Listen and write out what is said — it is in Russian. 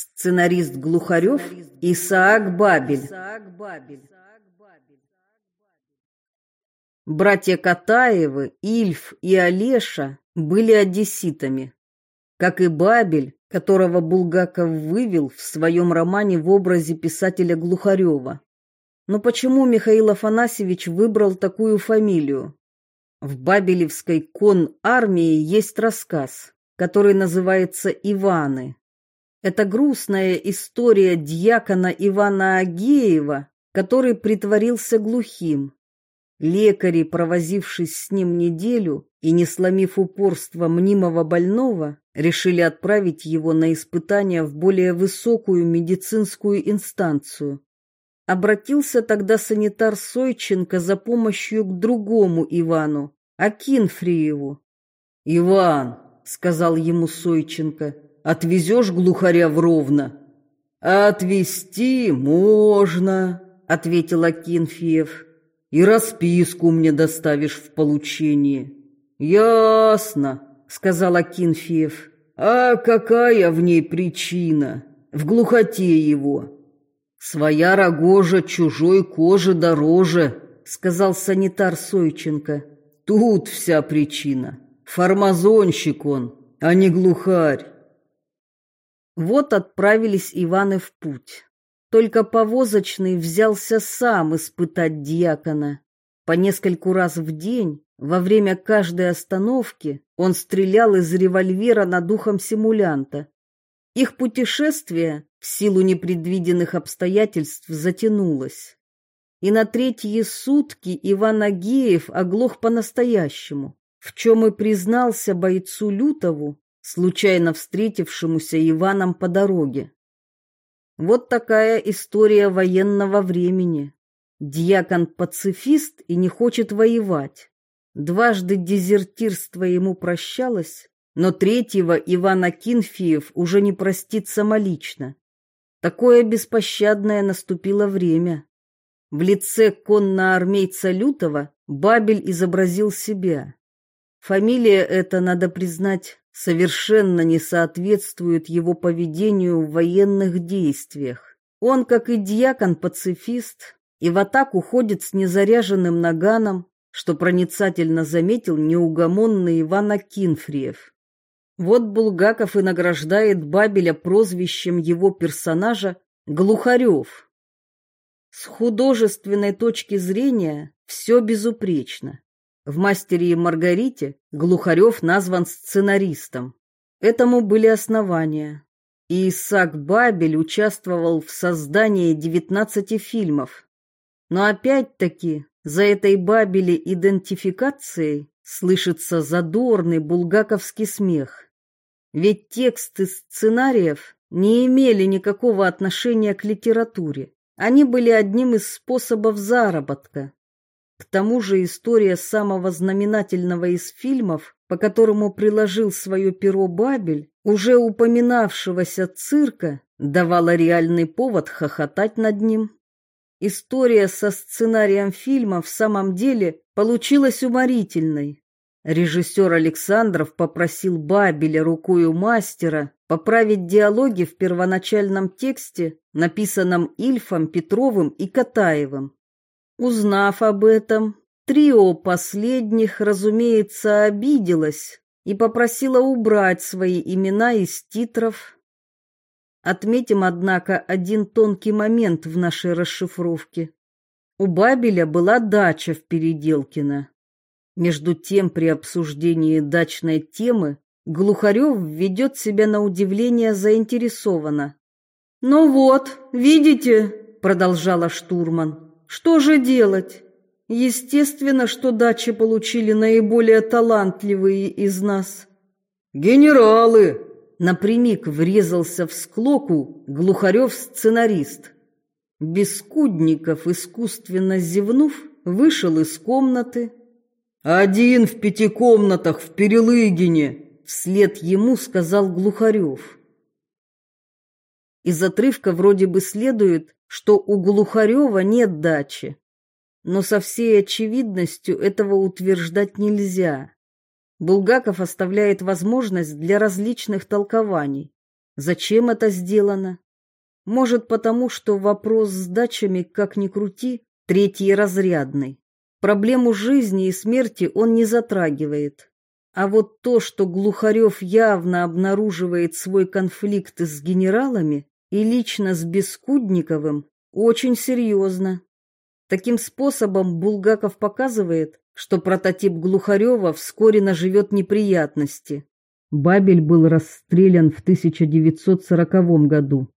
Сценарист Глухарев Исаак Бабель. Братья Катаевы, Ильф и Олеша были одесситами. Как и Бабель, которого Булгаков вывел в своем романе в образе писателя Глухарева. Но почему Михаил Афанасьевич выбрал такую фамилию? В Бабелевской кон-армии есть рассказ, который называется «Иваны». Это грустная история дьякона Ивана Агеева, который притворился глухим. Лекари, провозившись с ним неделю и не сломив упорства мнимого больного, решили отправить его на испытание в более высокую медицинскую инстанцию. Обратился тогда санитар Сойченко за помощью к другому Ивану, Акинфриеву. «Иван», — сказал ему Сойченко, — «отвезешь глухаря в Ровно?» «Отвезти можно», — ответил Акинфиев. «И расписку мне доставишь в получении». «Ясно», — сказал Акинфиев. «А какая в ней причина? В глухоте его?» «Своя рогожа чужой кожи дороже», — сказал санитар Сойченко. «Тут вся причина. Фармазонщик он, а не глухарь». Вот отправились Иваны в путь. Только повозочный взялся сам испытать диакона. По нескольку раз в день, во время каждой остановки, он стрелял из револьвера над духом симулянта. Их путешествие в силу непредвиденных обстоятельств затянулось. И на третьи сутки Иван Агеев оглох по-настоящему, в чем и признался бойцу Лютову, случайно встретившемуся Иваном по дороге. Вот такая история военного времени. Дьякон пацифист и не хочет воевать. Дважды дезертирство ему прощалось, но третьего Иван Акинфиев уже не простит самолично. Такое беспощадное наступило время. В лице конноармейца Лютова Бабель изобразил себя. Фамилия эта, надо признать, совершенно не соответствует его поведению в военных действиях. Он, как и дьякон-пацифист, и в атаку ходит с незаряженным наганом, что проницательно заметил неугомонный Иван Акинфриев. Вот Булгаков и награждает Бабеля прозвищем его персонажа Глухарев. С художественной точки зрения все безупречно. В «Мастере и Маргарите» Глухарев назван сценаристом. Этому были основания. И Исаак Бабель участвовал в создании 19 фильмов. Но опять-таки за этой Бабели идентификацией слышится задорный булгаковский смех. Ведь тексты сценариев не имели никакого отношения к литературе. Они были одним из способов заработка. К тому же история самого знаменательного из фильмов, по которому приложил свое перо Бабель, уже упоминавшегося цирка, давала реальный повод хохотать над ним. История со сценарием фильма в самом деле получилась уморительной. Режиссер Александров попросил Бабеля рукою мастера поправить диалоги в первоначальном тексте, написанном Ильфом, Петровым и Катаевым. Узнав об этом, трио последних, разумеется, обиделось и попросило убрать свои имена из титров. Отметим, однако, один тонкий момент в нашей расшифровке. У Бабеля была дача в Переделкино. Между тем, при обсуждении дачной темы Глухарев ведет себя на удивление заинтересованно. «Ну вот, видите?» — продолжала штурман. «Что же делать? Естественно, что дачи получили наиболее талантливые из нас». «Генералы!» — напрямик врезался в склоку Глухарев-сценарист. Бескудников, искусственно зевнув, вышел из комнаты, «Один в пяти комнатах в Перелыгине!» Вслед ему сказал Глухарев. Из отрывка вроде бы следует, что у Глухарева нет дачи. Но со всей очевидностью этого утверждать нельзя. Булгаков оставляет возможность для различных толкований. Зачем это сделано? Может, потому что вопрос с дачами, как ни крути, третий разрядный. Проблему жизни и смерти он не затрагивает. А вот то, что Глухарев явно обнаруживает свой конфликт с генералами и лично с Бескудниковым, очень серьезно. Таким способом Булгаков показывает, что прототип Глухарева вскоре наживет неприятности. Бабель был расстрелян в 1940 году.